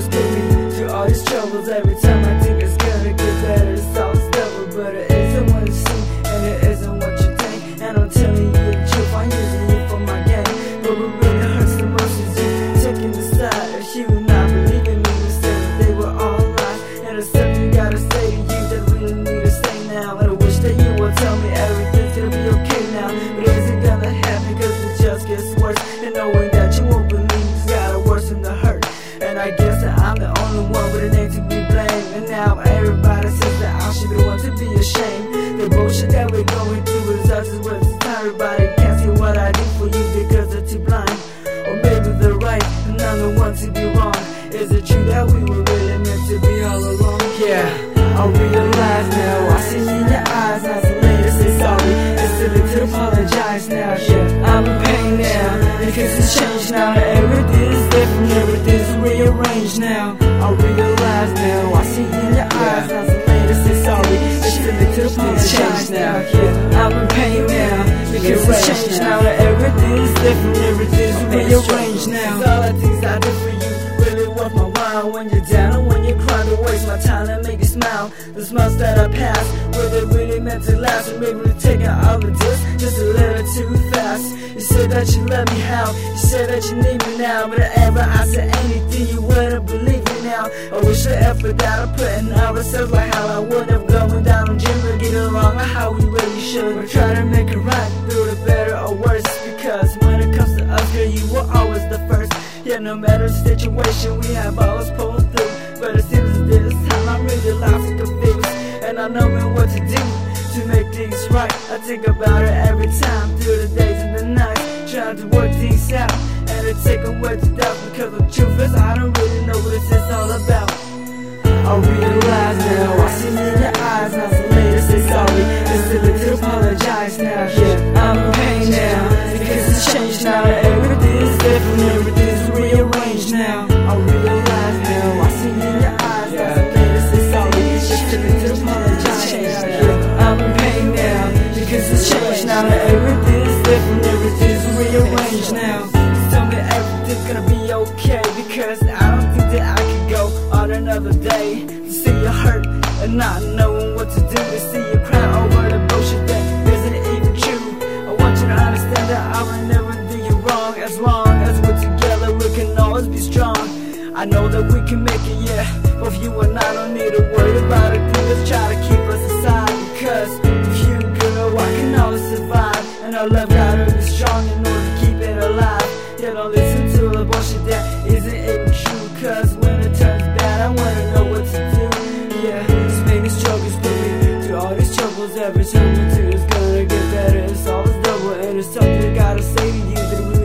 To all these troubles. Every time I think it's gonna get better, it's all stubble, but it isn't what you see, and it isn't what you think. And I'm telling you the truth, I'm using you for my game. But what really hurts the most is you taking the side, or she would not believe in me. instead that they were all lies, and I something gotta say to you that we need to stay now. And I wish that you would tell me everything's gonna be okay now, but it isn't gonna happen, cause it just gets worse, and no one. that we were really meant to be all along. Yeah, I realize now. I see in your eyes, not so late to say sorry. It's silly to apologize now. Yeah, I'm in pain now. Because it's changed now. That everything is different, everything's rearranged now. I realize now. I see in your eyes, not so late to say sorry. It's silly to apologize now. Yeah, I'm in pain now. Because it's changed now. That everything is different, everything. The smiles that I pass, were they really meant to last? Or maybe we're taking overdose just a little too fast. You said that you love me, how? You said that you need me now. But ever I said anything, you wouldn't believe me now. I wish the effort that I put in ourselves, like how I would have gone down the gym to get along, like how we really should. We're trying to make it right through the better or worse. Because when it comes to us, girl, you were always the first. Yeah, no matter the situation, we have always pulled through. But it seems this time I'm really confused. Know what to do to make things right. I think about it every time through the days and the nights, trying to work things out. And it take away the doubt because the truth is I don't really know what this is all about. I realize now. See in your eyes, not too late to say sorry. It's late to apologize now. Yeah, I'm in pain now because it's changed now. rearrange now. Tell me everything's gonna be okay because I don't think that I can go on another day. To see you hurt and not knowing what to do, to see you cry over the bullshit that isn't even true. I want you to understand that I will never do you wrong. As long as we're together, we can always be strong. I know that we can make it, yeah. Both you and I don't need to worry about it. Just try to keep us aside because if you go, I can always survive and I love. gotta say to you that we.